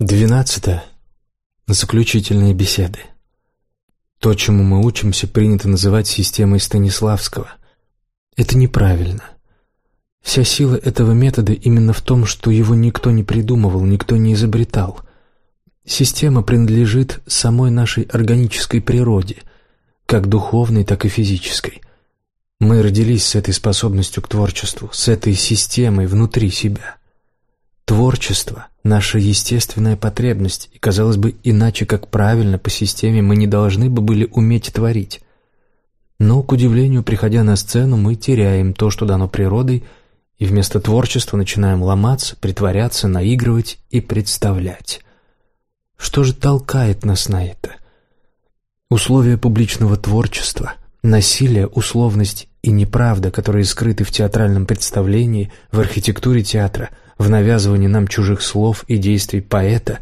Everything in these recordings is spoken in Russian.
Двенадцатое. Заключительные беседы. То, чему мы учимся, принято называть системой Станиславского. Это неправильно. Вся сила этого метода именно в том, что его никто не придумывал, никто не изобретал. Система принадлежит самой нашей органической природе, как духовной, так и физической. Мы родились с этой способностью к творчеству, с этой системой внутри себя. Творчество – наша естественная потребность, и, казалось бы, иначе как правильно по системе мы не должны бы были уметь творить. Но, к удивлению, приходя на сцену, мы теряем то, что дано природой, и вместо творчества начинаем ломаться, притворяться, наигрывать и представлять. Что же толкает нас на это? Условия публичного творчества, насилие, условность и неправда, которые скрыты в театральном представлении, в архитектуре театра – в навязывании нам чужих слов и действий поэта,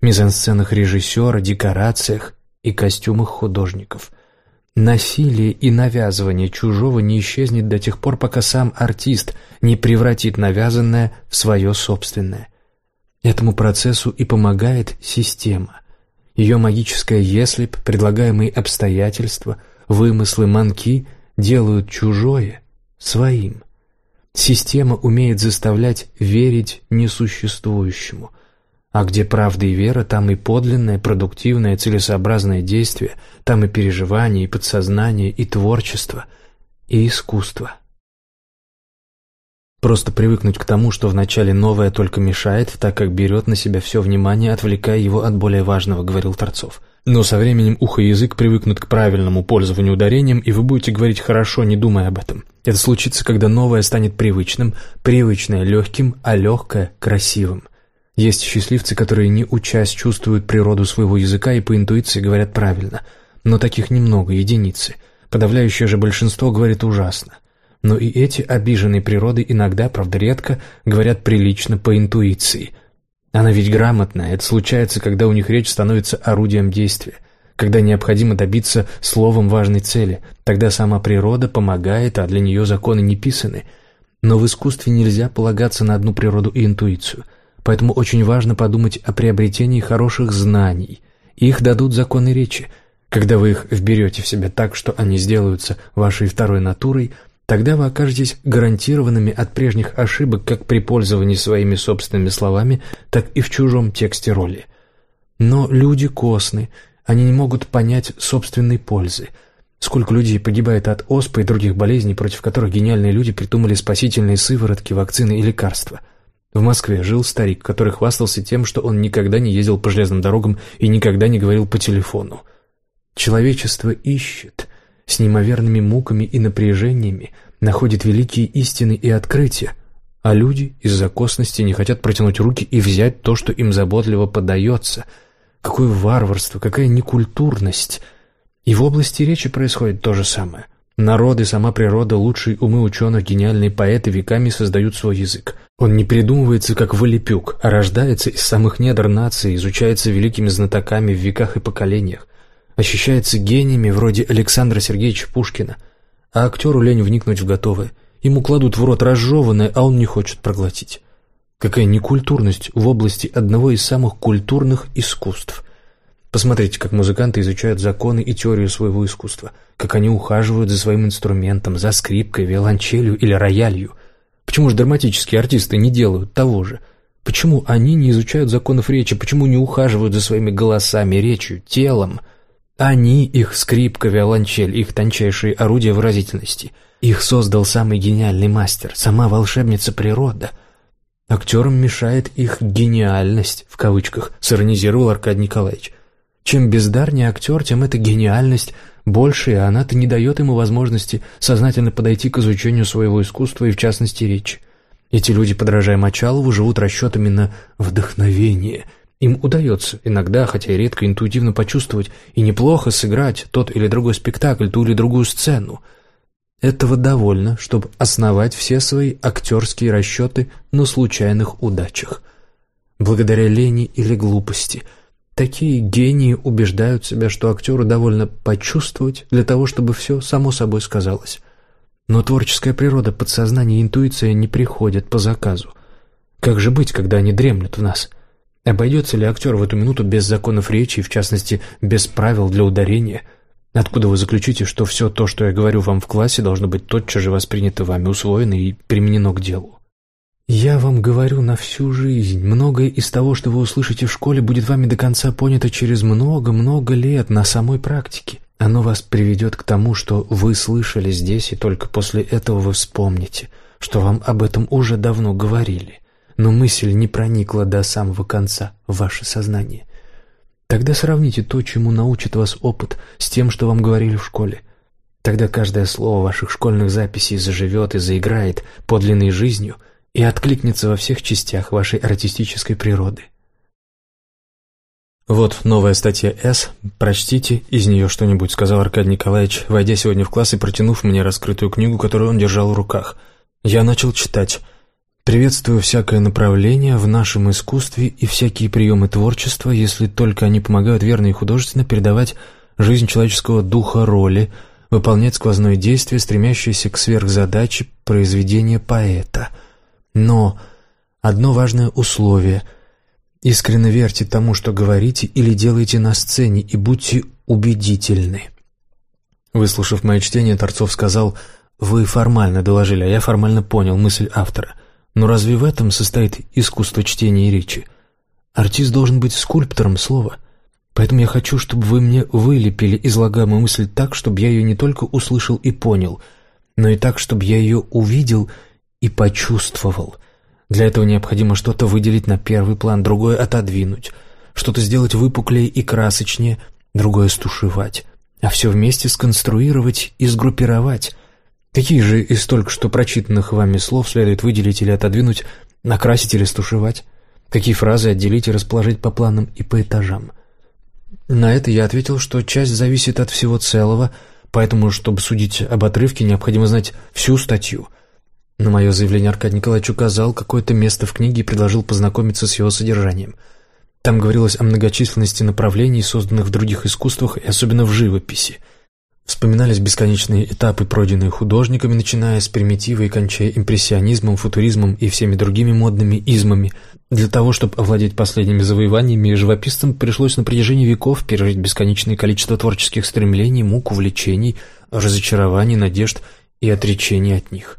мизансценах режиссера, декорациях и костюмах художников. Насилие и навязывание чужого не исчезнет до тех пор, пока сам артист не превратит навязанное в свое собственное. Этому процессу и помогает система. Ее магическое «если б», предлагаемые обстоятельства, вымыслы, манки делают чужое своим – Система умеет заставлять верить несуществующему. А где правда и вера, там и подлинное, продуктивное, целесообразное действие, там и переживание, и подсознание, и творчество, и искусство. Просто привыкнуть к тому, что вначале новое только мешает, так как берет на себя все внимание, отвлекая его от более важного, говорил Торцов – но со временем ухо и язык привыкнут к правильному пользованию ударением, и вы будете говорить хорошо, не думая об этом. Это случится, когда новое станет привычным, привычное – легким, а легкое – красивым. Есть счастливцы, которые, не учась, чувствуют природу своего языка и по интуиции говорят правильно. Но таких немного, единицы. Подавляющее же большинство говорит ужасно. Но и эти обиженные природы иногда, правда редко, говорят прилично по интуиции – она ведь грамотная, это случается, когда у них речь становится орудием действия, когда необходимо добиться словом важной цели, тогда сама природа помогает, а для нее законы не писаны. Но в искусстве нельзя полагаться на одну природу и интуицию, поэтому очень важно подумать о приобретении хороших знаний. Их дадут законы речи. Когда вы их вберете в себя так, что они сделаются вашей второй натурой – Тогда вы окажетесь гарантированными от прежних ошибок как при пользовании своими собственными словами, так и в чужом тексте роли. Но люди косны, они не могут понять собственной пользы. Сколько людей погибает от оспы и других болезней, против которых гениальные люди придумали спасительные сыворотки, вакцины и лекарства. В Москве жил старик, который хвастался тем, что он никогда не ездил по железным дорогам и никогда не говорил по телефону. Человечество ищет, с неимоверными муками и напряжениями находит великие истины и открытия, а люди из-за косности не хотят протянуть руки и взять то, что им заботливо подается. Какое варварство, какая некультурность! И в области речи происходит то же самое. Народы, сама природа, лучшие умы ученых, гениальные поэты веками создают свой язык. Он не придумывается как волепюк, а рождается из самых недр нации, изучается великими знатоками в веках и поколениях ощущается гениями вроде Александра Сергеевича Пушкина, а актеру лень вникнуть в готовое. Ему кладут в рот разжеванное, а он не хочет проглотить. Какая некультурность в области одного из самых культурных искусств. Посмотрите, как музыканты изучают законы и теорию своего искусства, как они ухаживают за своим инструментом, за скрипкой, виолончелью или роялью. Почему же драматические артисты не делают того же? Почему они не изучают законов речи? Почему не ухаживают за своими голосами, речью, телом – они, их скрипка, виолончель, их тончайшие орудия выразительности. Их создал самый гениальный мастер, сама волшебница природа. Актерам мешает их «гениальность», в кавычках, сиронизировал Аркадий Николаевич. Чем бездарнее актер, тем эта гениальность больше, и она-то не дает ему возможности сознательно подойти к изучению своего искусства и, в частности, речи. Эти люди, подражая Мочалову, живут расчетами на вдохновение – им удается иногда, хотя и редко, интуитивно почувствовать и неплохо сыграть тот или другой спектакль, ту или другую сцену. Этого довольно, чтобы основать все свои актерские расчеты на случайных удачах. Благодаря лени или глупости такие гении убеждают себя, что актеру довольно почувствовать для того, чтобы все само собой сказалось. Но творческая природа, подсознание и интуиция не приходят по заказу. Как же быть, когда они дремлют в нас – Обойдется ли актер в эту минуту без законов речи в частности, без правил для ударения? Откуда вы заключите, что все то, что я говорю вам в классе, должно быть тотчас же воспринято вами, усвоено и применено к делу? Я вам говорю на всю жизнь. Многое из того, что вы услышите в школе, будет вами до конца понято через много-много лет на самой практике. Оно вас приведет к тому, что вы слышали здесь, и только после этого вы вспомните, что вам об этом уже давно говорили. Но мысль не проникла до самого конца в ваше сознание. Тогда сравните то, чему научит вас опыт, с тем, что вам говорили в школе. Тогда каждое слово ваших школьных записей заживет и заиграет подлинной жизнью и откликнется во всех частях вашей артистической природы. «Вот новая статья «С». Прочтите из нее что-нибудь», — сказал Аркадий Николаевич, войдя сегодня в класс и протянув мне раскрытую книгу, которую он держал в руках. Я начал читать. «Приветствую всякое направление в нашем искусстве и всякие приемы творчества, если только они помогают верно и художественно передавать жизнь человеческого духа роли, выполнять сквозное действие, стремящееся к сверхзадаче произведения поэта. Но одно важное условие — Искренне верьте тому, что говорите или делаете на сцене, и будьте убедительны. Выслушав мое чтение, Торцов сказал, «Вы формально доложили, а я формально понял мысль автора. Но разве в этом состоит искусство чтения речи? Артист должен быть скульптором слова. Поэтому я хочу, чтобы вы мне вылепили излагаемую мысль так, чтобы я ее не только услышал и понял, но и так, чтобы я ее увидел и почувствовал». Для этого необходимо что-то выделить на первый план, другое отодвинуть, что-то сделать выпуклее и красочнее, другое стушевать, а все вместе сконструировать и сгруппировать. Какие же из только что прочитанных вами слов следует выделить или отодвинуть, накрасить или стушевать? Какие фразы отделить и расположить по планам и по этажам? На это я ответил, что часть зависит от всего целого, поэтому, чтобы судить об отрывке, необходимо знать всю статью – на мое заявление Аркадий Николаевич указал какое-то место в книге и предложил познакомиться с его содержанием. Там говорилось о многочисленности направлений, созданных в других искусствах и особенно в живописи. Вспоминались бесконечные этапы, пройденные художниками, начиная с примитива и кончая импрессионизмом, футуризмом и всеми другими модными измами. Для того, чтобы овладеть последними завоеваниями, живописцам пришлось на протяжении веков пережить бесконечное количество творческих стремлений, мук, увлечений, разочарований, надежд и отречений от них.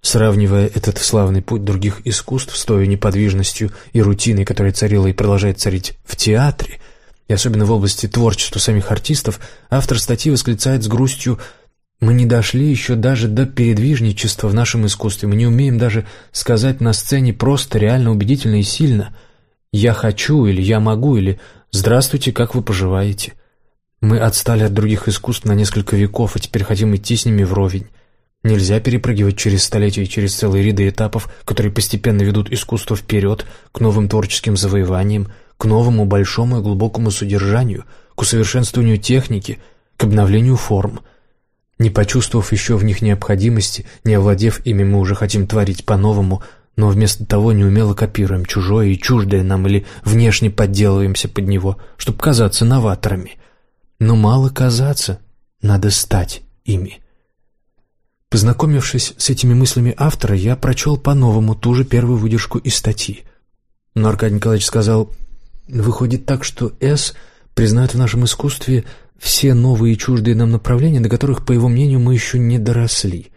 Сравнивая этот славный путь других искусств с той неподвижностью и рутиной, которая царила и продолжает царить в театре, и особенно в области творчества самих артистов, автор статьи восклицает с грустью «Мы не дошли еще даже до передвижничества в нашем искусстве, мы не умеем даже сказать на сцене просто, реально, убедительно и сильно «Я хочу» или «Я могу» или «Здравствуйте, как вы поживаете?» Мы отстали от других искусств на несколько веков, а теперь хотим идти с ними вровень. Нельзя перепрыгивать через столетия и через целые ряды этапов, которые постепенно ведут искусство вперед, к новым творческим завоеваниям, к новому большому и глубокому содержанию, к усовершенствованию техники, к обновлению форм. Не почувствовав еще в них необходимости, не овладев ими, мы уже хотим творить по-новому, но вместо того неумело копируем чужое и чуждое нам или внешне подделываемся под него, чтобы казаться новаторами. Но мало казаться, надо стать ими. Познакомившись с этими мыслями автора, я прочел по-новому ту же первую выдержку из статьи. Но Аркадий Николаевич сказал, «Выходит так, что С признает в нашем искусстве все новые и чуждые нам направления, до которых, по его мнению, мы еще не доросли.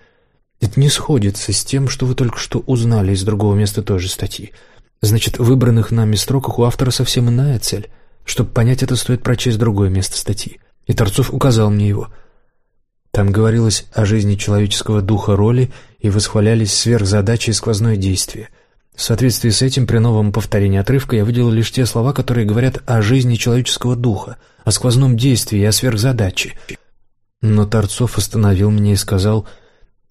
Это не сходится с тем, что вы только что узнали из другого места той же статьи. Значит, в выбранных нами строках у автора совсем иная цель. Чтобы понять это, стоит прочесть другое место статьи. И Торцов указал мне его – там говорилось о жизни человеческого духа роли и восхвалялись сверхзадачи и сквозное действие. В соответствии с этим, при новом повторении отрывка я выделил лишь те слова, которые говорят о жизни человеческого духа, о сквозном действии и о сверхзадаче. Но Торцов остановил меня и сказал,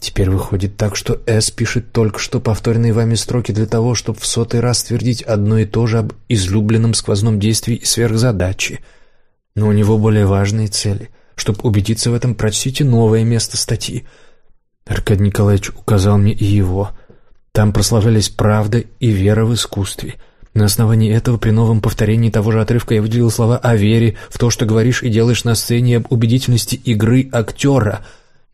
«Теперь выходит так, что С пишет только что повторенные вами строки для того, чтобы в сотый раз твердить одно и то же об излюбленном сквозном действии и сверхзадаче. Но у него более важные цели — чтобы убедиться в этом, прочтите новое место статьи. Аркадий Николаевич указал мне и его. Там прославлялись правда и вера в искусстве. На основании этого при новом повторении того же отрывка я выделил слова о вере, в то, что говоришь и делаешь на сцене, об убедительности игры актера.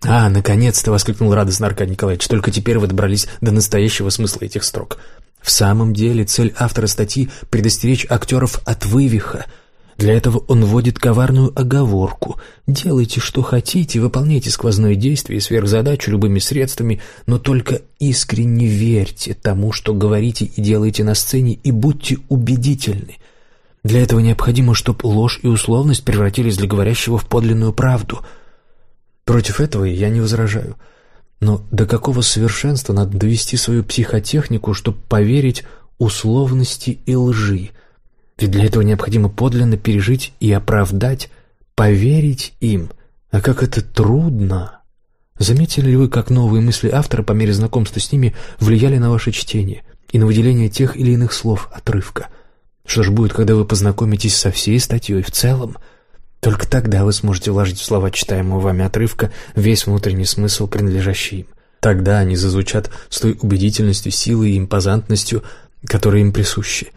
«А, наконец-то!» — воскликнул радостно Аркадий Николаевич. «Только теперь вы добрались до настоящего смысла этих строк. В самом деле цель автора статьи – предостеречь актеров от вывиха. Для этого он вводит коварную оговорку. Делайте, что хотите, выполняйте сквозное действие и сверхзадачу любыми средствами, но только искренне верьте тому, что говорите и делаете на сцене, и будьте убедительны. Для этого необходимо, чтобы ложь и условность превратились для говорящего в подлинную правду. Против этого я не возражаю – но до какого совершенства надо довести свою психотехнику, чтобы поверить условности и лжи? Ведь для этого необходимо подлинно пережить и оправдать, поверить им. А как это трудно! Заметили ли вы, как новые мысли автора по мере знакомства с ними влияли на ваше чтение и на выделение тех или иных слов отрывка? Что же будет, когда вы познакомитесь со всей статьей в целом – только тогда вы сможете вложить в слова читаемого вами отрывка весь внутренний смысл, принадлежащий им. Тогда они зазвучат с той убедительностью, силой и импозантностью, которые им присущи.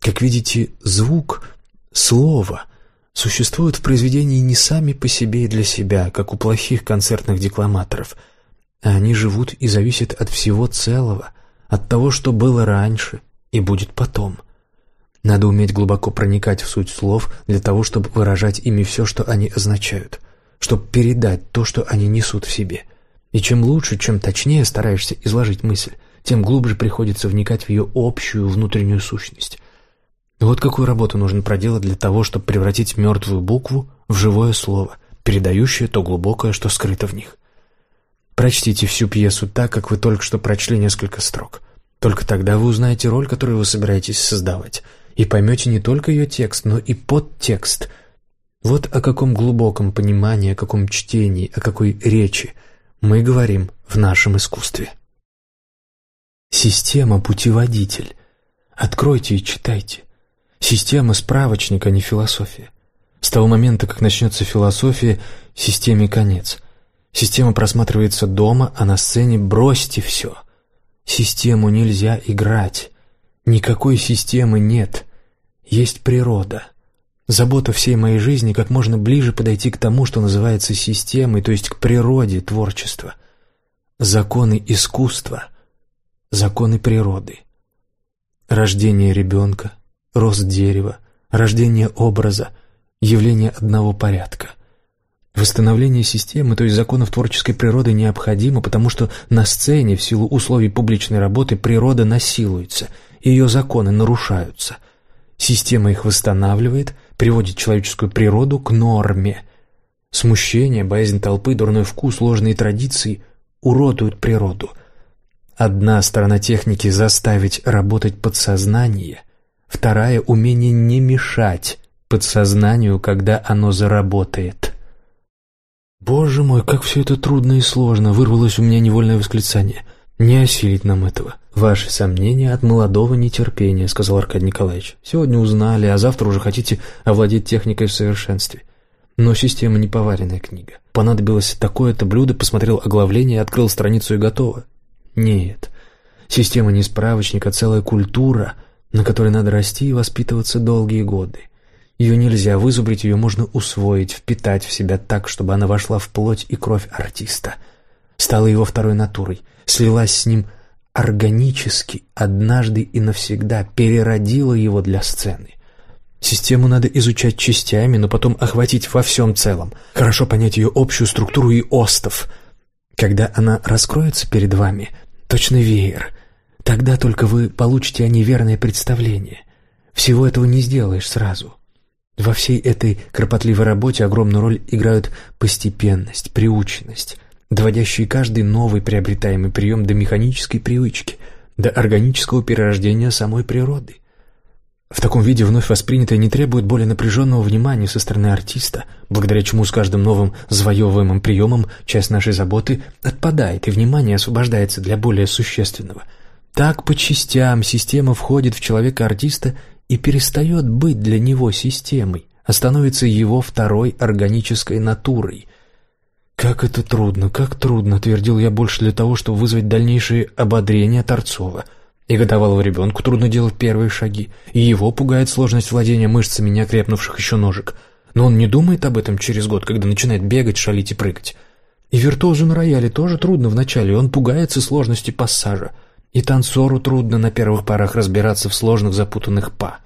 Как видите, звук, слово существуют в произведении не сами по себе и для себя, как у плохих концертных декламаторов, а они живут и зависят от всего целого, от того, что было раньше и будет потом – надо уметь глубоко проникать в суть слов для того, чтобы выражать ими все, что они означают, чтобы передать то, что они несут в себе. И чем лучше, чем точнее стараешься изложить мысль, тем глубже приходится вникать в ее общую внутреннюю сущность. Вот какую работу нужно проделать для того, чтобы превратить мертвую букву в живое слово, передающее то глубокое, что скрыто в них. Прочтите всю пьесу так, как вы только что прочли несколько строк. Только тогда вы узнаете роль, которую вы собираетесь создавать – и поймете не только ее текст, но и подтекст. Вот о каком глубоком понимании, о каком чтении, о какой речи мы говорим в нашем искусстве. Система – путеводитель. Откройте и читайте. Система – справочник, а не философия. С того момента, как начнется философия, системе конец. Система просматривается дома, а на сцене бросьте все. Систему нельзя играть. Никакой системы нет есть природа. Забота всей моей жизни как можно ближе подойти к тому, что называется системой, то есть к природе творчества. Законы искусства, законы природы. Рождение ребенка, рост дерева, рождение образа, явление одного порядка. Восстановление системы, то есть законов творческой природы, необходимо, потому что на сцене, в силу условий публичной работы, природа насилуется, ее законы нарушаются – Система их восстанавливает, приводит человеческую природу к норме. Смущение, боязнь толпы, дурной вкус, ложные традиции уродуют природу. Одна сторона техники – заставить работать подсознание, вторая – умение не мешать подсознанию, когда оно заработает. «Боже мой, как все это трудно и сложно!» – вырвалось у меня невольное восклицание. «Не осилить нам этого!» «Ваши сомнения от молодого нетерпения», — сказал Аркадий Николаевич. «Сегодня узнали, а завтра уже хотите овладеть техникой в совершенстве. Но система не поваренная книга. Понадобилось такое-то блюдо, посмотрел оглавление, открыл страницу и готово. Нет, система не справочник, а целая культура, на которой надо расти и воспитываться долгие годы. Ее нельзя вызубрить, ее можно усвоить, впитать в себя так, чтобы она вошла в плоть и кровь артиста. Стала его второй натурой, слилась с ним – органически, однажды и навсегда переродила его для сцены. Систему надо изучать частями, но потом охватить во всем целом, хорошо понять ее общую структуру и остов. Когда она раскроется перед вами, точно веер, тогда только вы получите о ней верное представление. Всего этого не сделаешь сразу. Во всей этой кропотливой работе огромную роль играют постепенность, приученность – доводящие каждый новый приобретаемый прием до механической привычки, до органического перерождения самой природы. В таком виде вновь воспринятое не требует более напряженного внимания со стороны артиста, благодаря чему с каждым новым завоевываемым приемом часть нашей заботы отпадает, и внимание освобождается для более существенного. Так по частям система входит в человека артиста и перестает быть для него системой, а становится его второй органической натурой, «Как это трудно, как трудно!» — твердил я больше для того, чтобы вызвать дальнейшее ободрение Торцова. И годовалого ребенку трудно делать первые шаги, и его пугает сложность владения мышцами неокрепнувших еще ножек. Но он не думает об этом через год, когда начинает бегать, шалить и прыгать. И виртуозу на рояле тоже трудно вначале, он пугается сложности пассажа. И танцору трудно на первых порах разбираться в сложных запутанных па.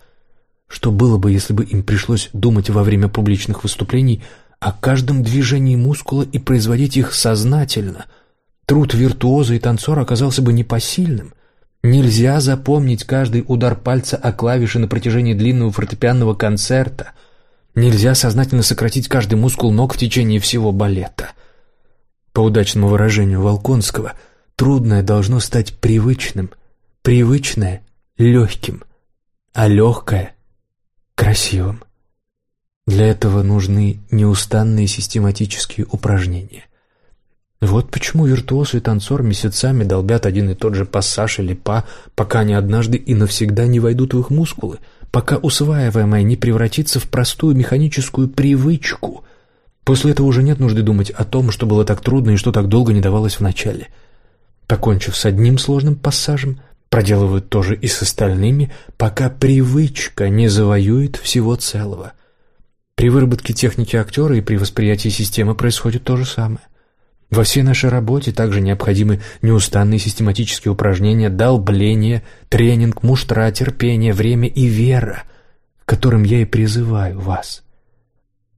Что было бы, если бы им пришлось думать во время публичных выступлений о каждом движении мускула и производить их сознательно? Труд виртуоза и танцора оказался бы непосильным. Нельзя запомнить каждый удар пальца о клавиши на протяжении длинного фортепианного концерта. Нельзя сознательно сократить каждый мускул ног в течение всего балета. По удачному выражению Волконского, трудное должно стать привычным, привычное — легким, а легкое — красивым. Для этого нужны неустанные систематические упражнения. Вот почему виртуоз и танцор месяцами долбят один и тот же пассаж или па, пока они однажды и навсегда не войдут в их мускулы, пока усваиваемое не превратится в простую механическую привычку. После этого уже нет нужды думать о том, что было так трудно и что так долго не давалось вначале. Покончив с одним сложным пассажем, проделывают то же и с остальными, пока привычка не завоюет всего целого. При выработке техники актера и при восприятии системы происходит то же самое. Во всей нашей работе также необходимы неустанные систематические упражнения, долбление, тренинг, муштра, терпение, время и вера, к которым я и призываю вас.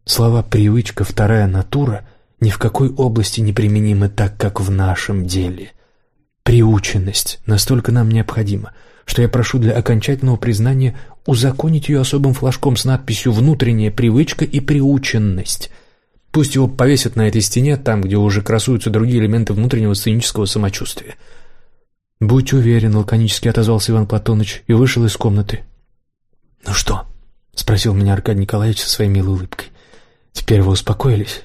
Слова «привычка», «вторая натура» ни в какой области не применимы так, как в нашем деле. Приученность настолько нам необходима, что я прошу для окончательного признания узаконить ее особым флажком с надписью «Внутренняя привычка и приученность», Пусть его повесят на этой стене, там, где уже красуются другие элементы внутреннего сценического самочувствия. «Будь уверен», — лаконически отозвался Иван Платоныч и вышел из комнаты. «Ну что?» — спросил меня Аркадий Николаевич со своей милой улыбкой. «Теперь вы успокоились?»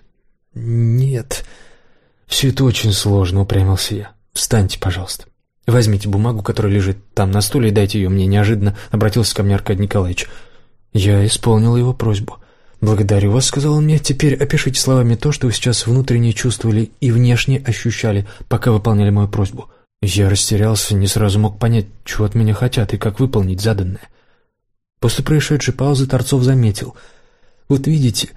«Нет, все это очень сложно», — упрямился я. «Встаньте, пожалуйста. Возьмите бумагу, которая лежит там на стуле, и дайте ее мне». Неожиданно обратился ко мне Аркадий Николаевич. Я исполнил его просьбу. «Благодарю вас», — сказал он мне. «Теперь опишите словами то, что вы сейчас внутренне чувствовали и внешне ощущали, пока выполняли мою просьбу». Я растерялся, не сразу мог понять, чего от меня хотят и как выполнить заданное. После происшедшей паузы Торцов заметил. «Вот видите,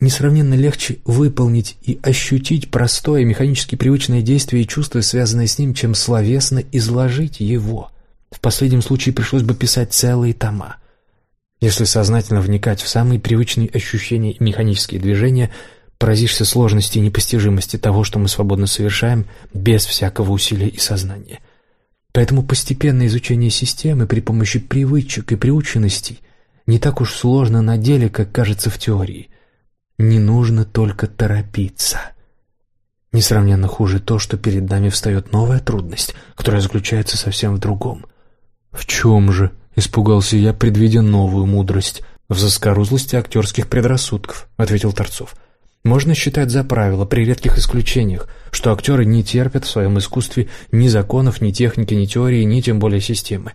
несравненно легче выполнить и ощутить простое, механически привычное действие и чувство, связанное с ним, чем словесно изложить его. В последнем случае пришлось бы писать целые тома». Если сознательно вникать в самые привычные ощущения и механические движения, поразишься сложности и непостижимости того, что мы свободно совершаем, без всякого усилия и сознания. Поэтому постепенное изучение системы при помощи привычек и приученностей не так уж сложно на деле, как кажется в теории. Не нужно только торопиться. Несравненно хуже то, что перед нами встает новая трудность, которая заключается совсем в другом. «В чем же?» Испугался я, предвидя новую мудрость. «В заскорузлости актерских предрассудков», — ответил Торцов. «Можно считать за правило, при редких исключениях, что актеры не терпят в своем искусстве ни законов, ни техники, ни теории, ни тем более системы.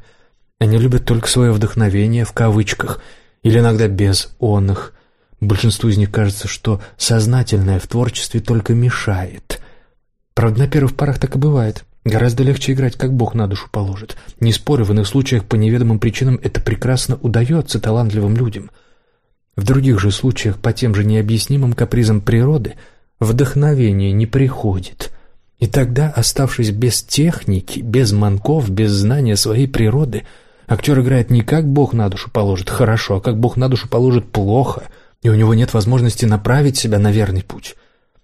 Они любят только свое вдохновение, в кавычках, или иногда без он их. Большинству из них кажется, что сознательное в творчестве только мешает. Правда, на первых порах так и бывает. Гораздо легче играть, как Бог на душу положит. Не спорю, в иных случаях по неведомым причинам это прекрасно удается талантливым людям. В других же случаях по тем же необъяснимым капризам природы вдохновение не приходит. И тогда, оставшись без техники, без манков, без знания своей природы, актер играет не как Бог на душу положит хорошо, а как Бог на душу положит плохо, и у него нет возможности направить себя на верный путь.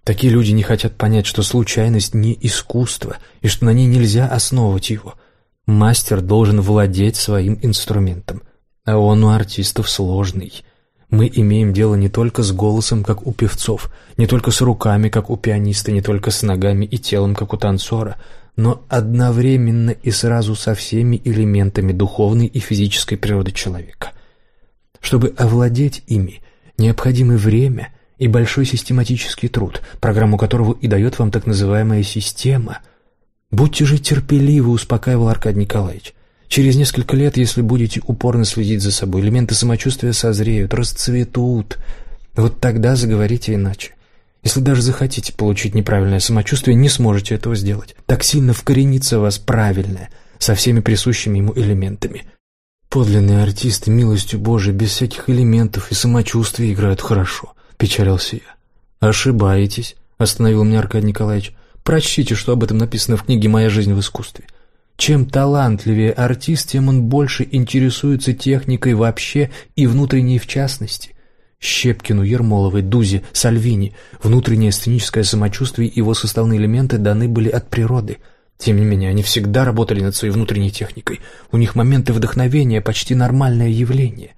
Такие люди не хотят понять, что случайность не искусство, и что на ней нельзя основывать его. Мастер должен владеть своим инструментом, а он у артистов сложный. Мы имеем дело не только с голосом, как у певцов, не только с руками, как у пианиста, не только с ногами и телом, как у танцора, но одновременно и сразу со всеми элементами духовной и физической природы человека. Чтобы овладеть ими, необходимо время – и большой систематический труд, программу которого и дает вам так называемая система. Будьте же терпеливы, успокаивал Аркадий Николаевич. Через несколько лет, если будете упорно следить за собой, элементы самочувствия созреют, расцветут. Вот тогда заговорите иначе. Если даже захотите получить неправильное самочувствие, не сможете этого сделать. Так сильно вкоренится вас правильное, со всеми присущими ему элементами. Подлинные артисты, милостью Божией, без всяких элементов и самочувствия играют хорошо. — печалился я. «Ошибаетесь», — остановил меня Аркадий Николаевич. «Прочтите, что об этом написано в книге «Моя жизнь в искусстве». Чем талантливее артист, тем он больше интересуется техникой вообще и внутренней в частности. Щепкину, Ермоловой, Дузе, Сальвини внутреннее сценическое самочувствие и его составные элементы даны были от природы. Тем не менее, они всегда работали над своей внутренней техникой. У них моменты вдохновения – почти нормальное явление.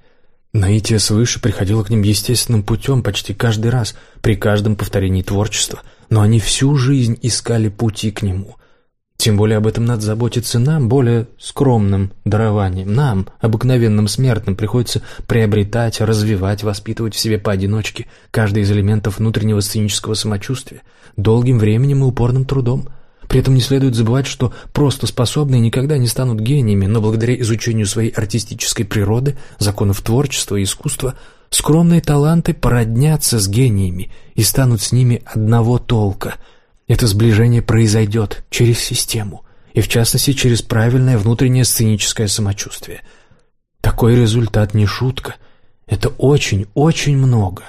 Наитие свыше приходило к ним естественным путем почти каждый раз, при каждом повторении творчества, но они всю жизнь искали пути к нему. Тем более об этом надо заботиться нам, более скромным дарованием. Нам, обыкновенным смертным, приходится приобретать, развивать, воспитывать в себе поодиночке каждый из элементов внутреннего сценического самочувствия, долгим временем и упорным трудом. При этом не следует забывать, что просто способные никогда не станут гениями, но благодаря изучению своей артистической природы, законов творчества и искусства, скромные таланты породнятся с гениями и станут с ними одного толка – это сближение произойдет через систему, и в частности через правильное внутреннее сценическое самочувствие. Такой результат не шутка. Это очень, очень много.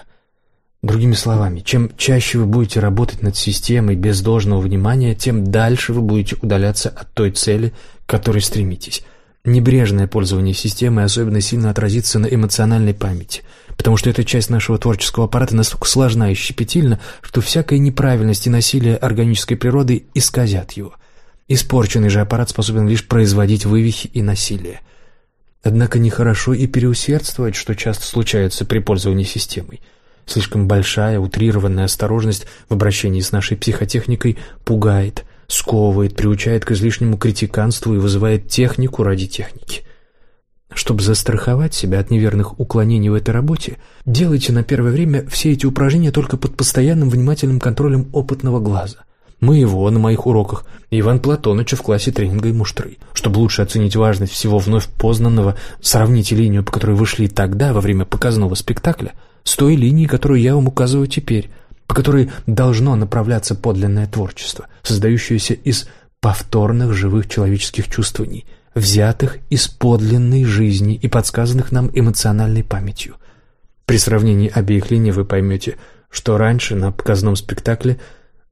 Другими словами, чем чаще вы будете работать над системой без должного внимания, тем дальше вы будете удаляться от той цели, к которой стремитесь. Небрежное пользование системой особенно сильно отразится на эмоциональной памяти – потому что эта часть нашего творческого аппарата настолько сложна и щепетильна, что всякая неправильность и насилие органической природы исказят его. Испорченный же аппарат способен лишь производить вывихи и насилие. Однако нехорошо и переусердствовать, что часто случается при пользовании системой. Слишком большая, утрированная осторожность в обращении с нашей психотехникой пугает, сковывает, приучает к излишнему критиканству и вызывает технику ради техники. Чтобы застраховать себя от неверных уклонений в этой работе, делайте на первое время все эти упражнения только под постоянным внимательным контролем опытного глаза. Моего на моих уроках, Иван Платоныча в классе тренинга и муштры. Чтобы лучше оценить важность всего вновь познанного, сравните линию, по которой вы шли тогда, во время показного спектакля, с той линией, которую я вам указываю теперь, по которой должно направляться подлинное творчество, создающееся из повторных живых человеческих чувствований – взятых из подлинной жизни и подсказанных нам эмоциональной памятью. При сравнении обеих линий вы поймете, что раньше на показном спектакле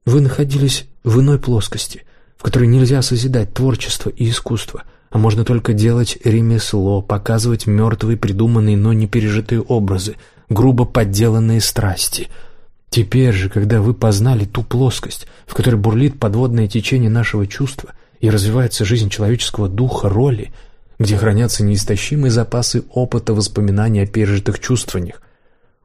вы находились в иной плоскости, в которой нельзя созидать творчество и искусство, а можно только делать ремесло, показывать мертвые придуманные, но не пережитые образы, грубо подделанные страсти. Теперь же, когда вы познали ту плоскость, в которой бурлит подводное течение нашего чувства, и развивается жизнь человеческого духа, роли, где хранятся неистощимые запасы опыта, воспоминаний о пережитых чувствованиях,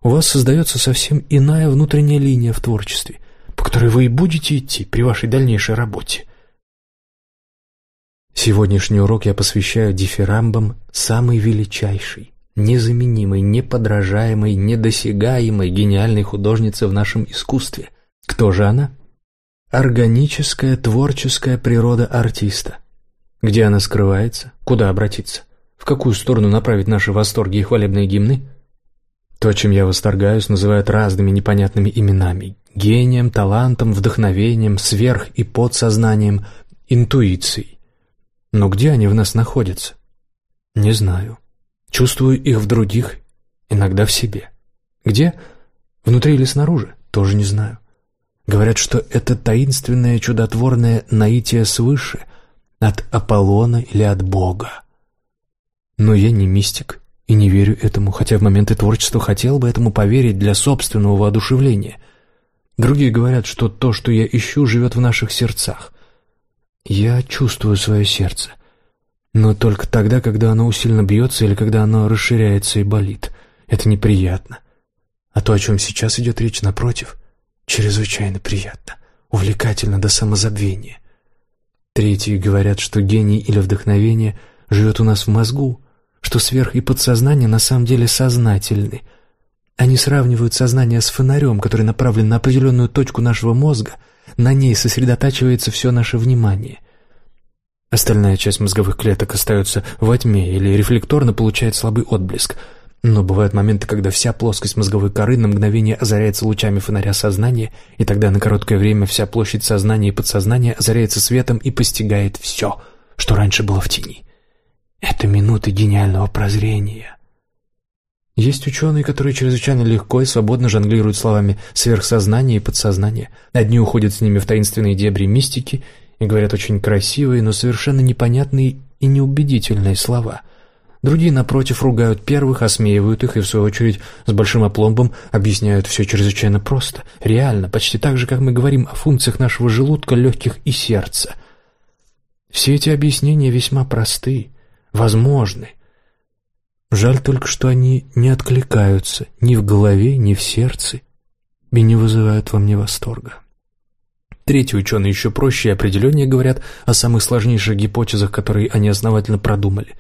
у вас создается совсем иная внутренняя линия в творчестве, по которой вы и будете идти при вашей дальнейшей работе. Сегодняшний урок я посвящаю дифирамбам самой величайшей, незаменимой, неподражаемой, недосягаемой гениальной художницы в нашем искусстве. Кто же она? Органическая творческая природа артиста. Где она скрывается? Куда обратиться? В какую сторону направить наши восторги и хвалебные гимны? То, чем я восторгаюсь, называют разными непонятными именами. Гением, талантом, вдохновением, сверх- и подсознанием, интуицией. Но где они в нас находятся? Не знаю. Чувствую их в других, иногда в себе. Где? Внутри или снаружи? Тоже не знаю. Говорят, что это таинственное чудотворное наитие свыше, от Аполлона или от Бога. Но я не мистик и не верю этому, хотя в моменты творчества хотел бы этому поверить для собственного воодушевления. Другие говорят, что то, что я ищу, живет в наших сердцах. Я чувствую свое сердце, но только тогда, когда оно усиленно бьется или когда оно расширяется и болит. Это неприятно. А то, о чем сейчас идет речь, напротив — Чрезвычайно приятно, увлекательно до самозабвения. Третьи говорят, что гений или вдохновение живет у нас в мозгу, что сверх и подсознание на самом деле сознательны. Они сравнивают сознание с фонарем, который направлен на определенную точку нашего мозга, на ней сосредотачивается все наше внимание. Остальная часть мозговых клеток остается во тьме или рефлекторно получает слабый отблеск – но бывают моменты, когда вся плоскость мозговой коры на мгновение озаряется лучами фонаря сознания, и тогда на короткое время вся площадь сознания и подсознания озаряется светом и постигает все, что раньше было в тени. Это минуты гениального прозрения. Есть ученые, которые чрезвычайно легко и свободно жонглируют словами «сверхсознание» и «подсознание». Одни уходят с ними в таинственные дебри мистики, и говорят очень красивые, но совершенно непонятные и неубедительные слова. Другие, напротив, ругают первых, осмеивают их и, в свою очередь, с большим опломбом объясняют все чрезвычайно просто, реально, почти так же, как мы говорим о функциях нашего желудка, легких и сердца. Все эти объяснения весьма просты, возможны. Жаль только, что они не откликаются ни в голове, ни в сердце и не вызывают во мне восторга. Третьи ученые еще проще и определеннее говорят о самых сложнейших гипотезах, которые они основательно продумали,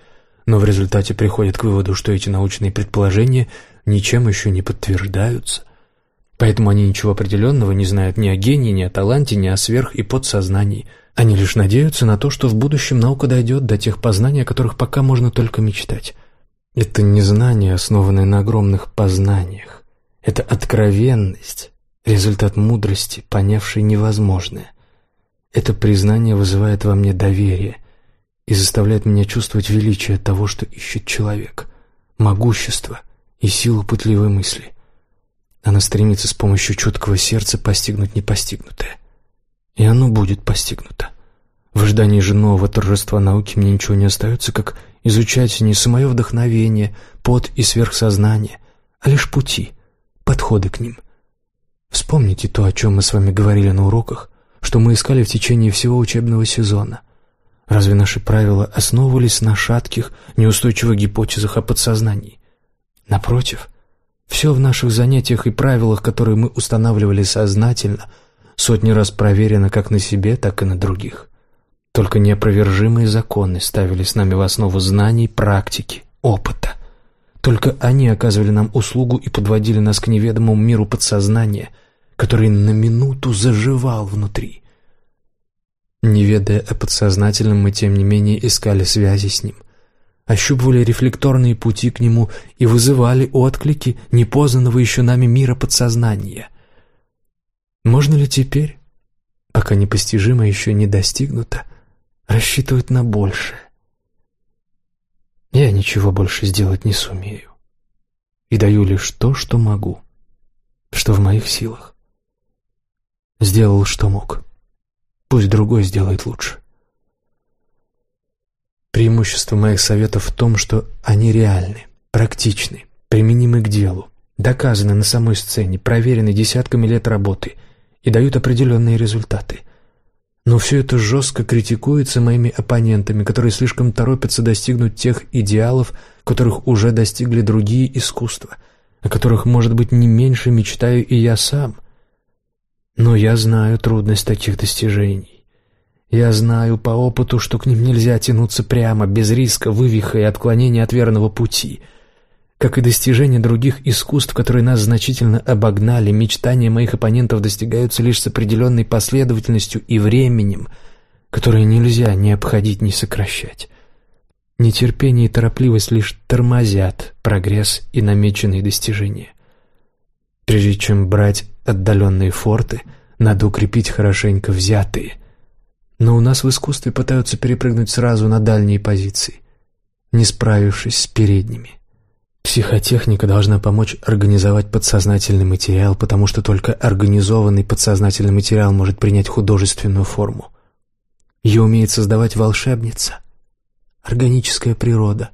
но в результате приходят к выводу, что эти научные предположения ничем еще не подтверждаются. Поэтому они ничего определенного не знают ни о гении, ни о таланте, ни о сверх- и подсознании. Они лишь надеются на то, что в будущем наука дойдет до тех познаний, о которых пока можно только мечтать. Это не знание, основанное на огромных познаниях. Это откровенность, результат мудрости, понявшей невозможное. Это признание вызывает во мне доверие и заставляет меня чувствовать величие того, что ищет человек, могущество и силу пытливой мысли. Она стремится с помощью чуткого сердца постигнуть непостигнутое. И оно будет постигнуто. В ожидании же нового торжества науки мне ничего не остается, как изучать не самое вдохновение, под и сверхсознание, а лишь пути, подходы к ним. Вспомните то, о чем мы с вами говорили на уроках, что мы искали в течение всего учебного сезона. Разве наши правила основывались на шатких, неустойчивых гипотезах о подсознании? Напротив, все в наших занятиях и правилах, которые мы устанавливали сознательно, сотни раз проверено как на себе, так и на других. Только неопровержимые законы ставили с нами в основу знаний, практики, опыта. Только они оказывали нам услугу и подводили нас к неведомому миру подсознания – который на минуту заживал внутри. Не ведая о подсознательном, мы, тем не менее, искали связи с ним, ощупывали рефлекторные пути к нему и вызывали отклики непознанного еще нами мира подсознания. Можно ли теперь, пока непостижимо еще не достигнуто, рассчитывать на большее? Я ничего больше сделать не сумею и даю лишь то, что могу, что в моих силах. Сделал, что мог. Пусть другой сделает лучше. Преимущество моих советов в том, что они реальны, практичны, применимы к делу, доказаны на самой сцене, проверены десятками лет работы и дают определенные результаты. Но все это жестко критикуется моими оппонентами, которые слишком торопятся достигнуть тех идеалов, которых уже достигли другие искусства, о которых, может быть, не меньше мечтаю и я сам. Но я знаю трудность таких достижений. Я знаю по опыту, что к ним нельзя тянуться прямо, без риска, вывиха и отклонения от верного пути. Как и достижения других искусств, которые нас значительно обогнали, мечтания моих оппонентов достигаются лишь с определенной последовательностью и временем, которое нельзя ни обходить, ни сокращать. Нетерпение и торопливость лишь тормозят прогресс и намеченные достижения. Прежде чем брать отдаленные форты, надо укрепить хорошенько взятые. Но у нас в искусстве пытаются перепрыгнуть сразу на дальние позиции, не справившись с передними. Психотехника должна помочь организовать подсознательный материал, потому что только организованный подсознательный материал может принять художественную форму. Ее умеет создавать волшебница, органическая природа.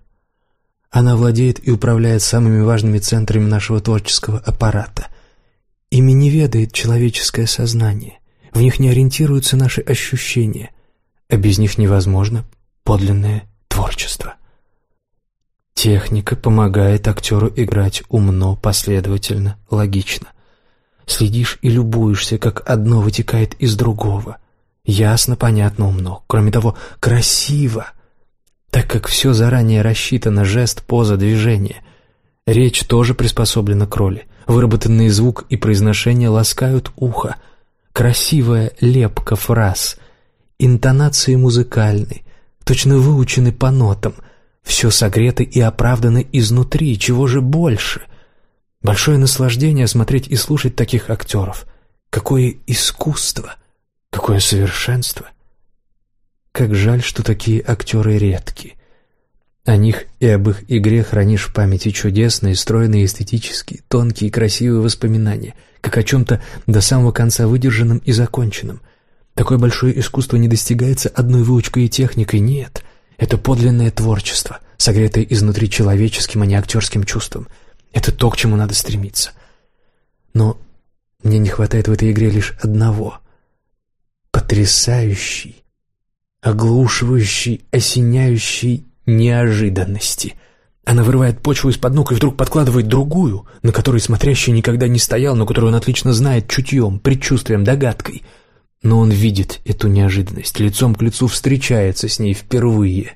Она владеет и управляет самыми важными центрами нашего творческого аппарата – Ими не ведает человеческое сознание, в них не ориентируются наши ощущения, а без них невозможно подлинное творчество. Техника помогает актеру играть умно, последовательно, логично. Следишь и любуешься, как одно вытекает из другого. Ясно, понятно, умно. Кроме того, красиво. Так как все заранее рассчитано, жест, поза, движение. Речь тоже приспособлена к роли. Выработанный звук и произношение ласкают ухо. Красивая лепка фраз. Интонации музыкальны, точно выучены по нотам. Все согрето и оправдано изнутри, чего же больше? Большое наслаждение смотреть и слушать таких актеров. Какое искусство! Какое совершенство! Как жаль, что такие актеры редки. О них и об их игре хранишь в памяти чудесные, стройные, эстетические, тонкие и красивые воспоминания, как о чем-то до самого конца выдержанном и законченном. Такое большое искусство не достигается одной выучкой и техникой, нет. Это подлинное творчество, согретое изнутри человеческим, а не актерским чувством. Это то, к чему надо стремиться. Но мне не хватает в этой игре лишь одного — потрясающей, оглушивающей, осеняющей неожиданности. Она вырывает почву из-под ног и вдруг подкладывает другую, на которой смотрящий никогда не стоял, но которую он отлично знает чутьем, предчувствием, догадкой. Но он видит эту неожиданность, лицом к лицу встречается с ней впервые.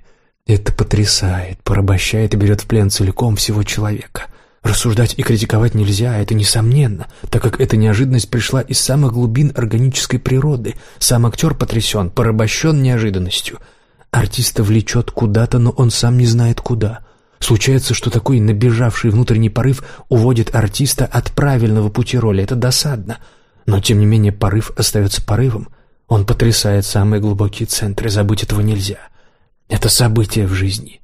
Это потрясает, порабощает и берет в плен целиком всего человека. Рассуждать и критиковать нельзя, это несомненно, так как эта неожиданность пришла из самых глубин органической природы. Сам актер потрясен, порабощен неожиданностью. Артиста влечет куда-то, но он сам не знает куда. Случается, что такой набежавший внутренний порыв уводит артиста от правильного пути роли. Это досадно. Но, тем не менее, порыв остается порывом. Он потрясает самые глубокие центры, забыть этого нельзя. Это событие в жизни.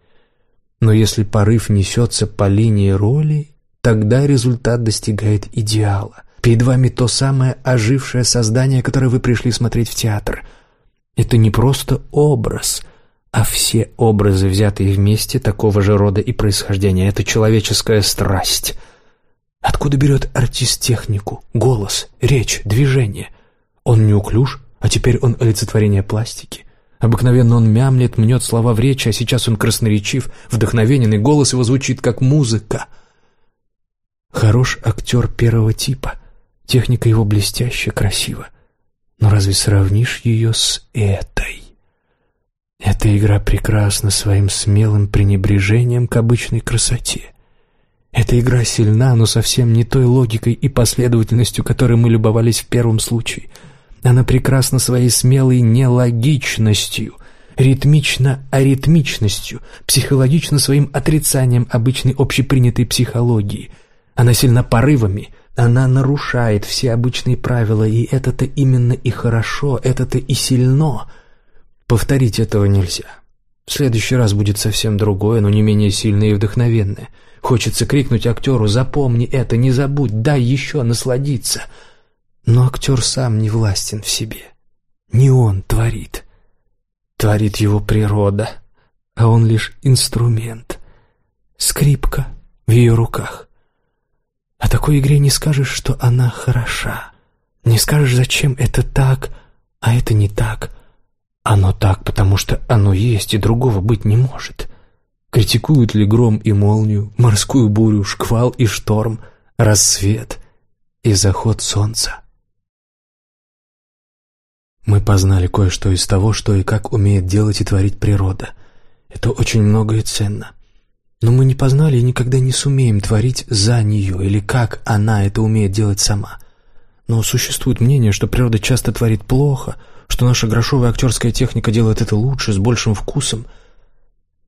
Но если порыв несется по линии роли, тогда результат достигает идеала. Перед вами то самое ожившее создание, которое вы пришли смотреть в театр. Это не просто образ, а все образы, взятые вместе, такого же рода и происхождения. Это человеческая страсть. Откуда берет артист технику, голос, речь, движение? Он неуклюж, а теперь он олицетворение пластики. Обыкновенно он мямлет, мнет слова в речи, а сейчас он красноречив, вдохновенен, и голос его звучит как музыка. Хорош актер первого типа, техника его блестящая, красива. Но разве сравнишь ее с этой? Эта игра прекрасна своим смелым пренебрежением к обычной красоте. Эта игра сильна, но совсем не той логикой и последовательностью, которой мы любовались в первом случае — она прекрасна своей смелой нелогичностью, ритмично-аритмичностью, психологично своим отрицанием обычной общепринятой психологии. Она сильна порывами, она нарушает все обычные правила, и это-то именно и хорошо, это-то и сильно. Повторить этого нельзя. В следующий раз будет совсем другое, но не менее сильное и вдохновенное. Хочется крикнуть актеру «Запомни это, не забудь, дай еще насладиться!» Но актер сам не властен в себе. Не он творит. Творит его природа, а он лишь инструмент. Скрипка в ее руках. О такой игре не скажешь, что она хороша. Не скажешь, зачем это так, а это не так. Оно так, потому что оно есть, и другого быть не может. Критикуют ли гром и молнию, морскую бурю, шквал и шторм, рассвет и заход солнца? Мы познали кое-что из того, что и как умеет делать и творить природа. Это очень много и ценно. Но мы не познали и никогда не сумеем творить за нее, или как она это умеет делать сама. Но существует мнение, что природа часто творит плохо, что наша грошовая актерская техника делает это лучше, с большим вкусом.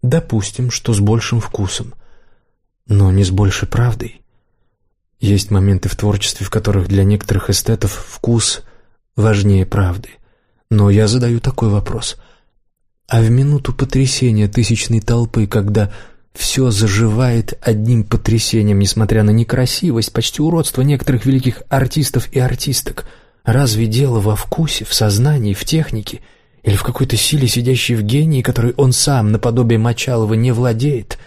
Допустим, что с большим вкусом, но не с большей правдой. Есть моменты в творчестве, в которых для некоторых эстетов вкус важнее правды. Но я задаю такой вопрос. А в минуту потрясения тысячной толпы, когда все заживает одним потрясением, несмотря на некрасивость, почти уродство некоторых великих артистов и артисток, разве дело во вкусе, в сознании, в технике или в какой-то силе, сидящей в гении, которой он сам, наподобие Мочалова, не владеет?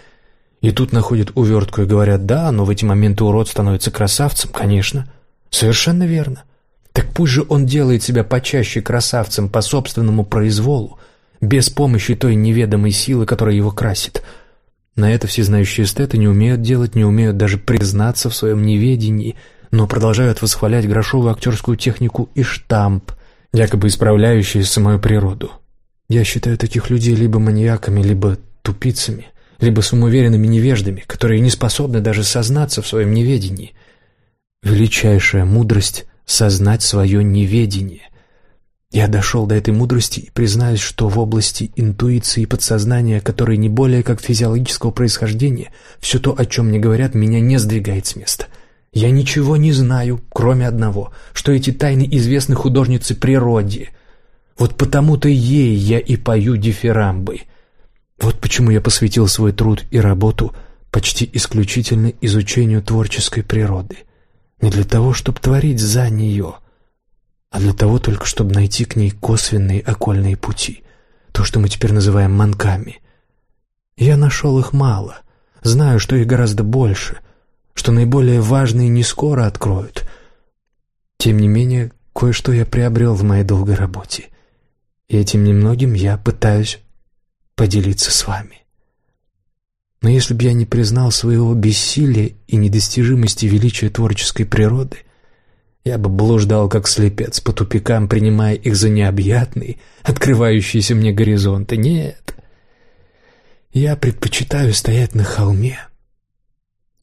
И тут находят увертку и говорят, да, но в эти моменты урод становится красавцем, конечно. Совершенно верно. Так пусть же он делает себя почаще красавцем по собственному произволу, без помощи той неведомой силы, которая его красит. На это всезнающие эстеты не умеют делать, не умеют даже признаться в своем неведении, но продолжают восхвалять грошовую актерскую технику и штамп, якобы исправляющий самую природу. Я считаю таких людей либо маньяками, либо тупицами, либо самоуверенными невеждами, которые не способны даже сознаться в своем неведении. Величайшая мудрость сознать свое неведение. Я дошел до этой мудрости и признаюсь, что в области интуиции и подсознания, которые не более как физиологического происхождения, все то, о чем мне говорят, меня не сдвигает с места. Я ничего не знаю, кроме одного, что эти тайны известны художнице природе. Вот потому-то ей я и пою дифирамбы. Вот почему я посвятил свой труд и работу почти исключительно изучению творческой природы не для того, чтобы творить за нее, а для того только, чтобы найти к ней косвенные окольные пути, то, что мы теперь называем манками. Я нашел их мало, знаю, что их гораздо больше, что наиболее важные не скоро откроют. Тем не менее, кое-что я приобрел в моей долгой работе, и этим немногим я пытаюсь поделиться с вами. Но если бы я не признал своего бессилия и недостижимости величия творческой природы, я бы блуждал, как слепец, по тупикам, принимая их за необъятные, открывающиеся мне горизонты. Нет, я предпочитаю стоять на холме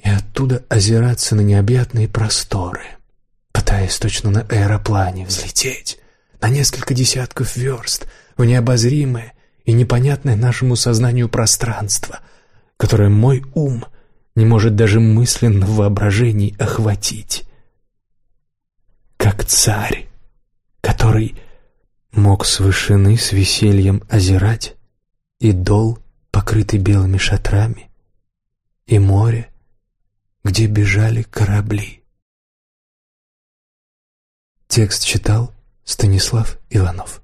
и оттуда озираться на необъятные просторы, пытаясь точно на аэроплане взлететь на несколько десятков верст в необозримое и непонятное нашему сознанию пространство, которое мой ум не может даже мысленно в воображении охватить. Как царь, который мог с вышины с весельем озирать и дол, покрытый белыми шатрами, и море, где бежали корабли. Текст читал Станислав Иванов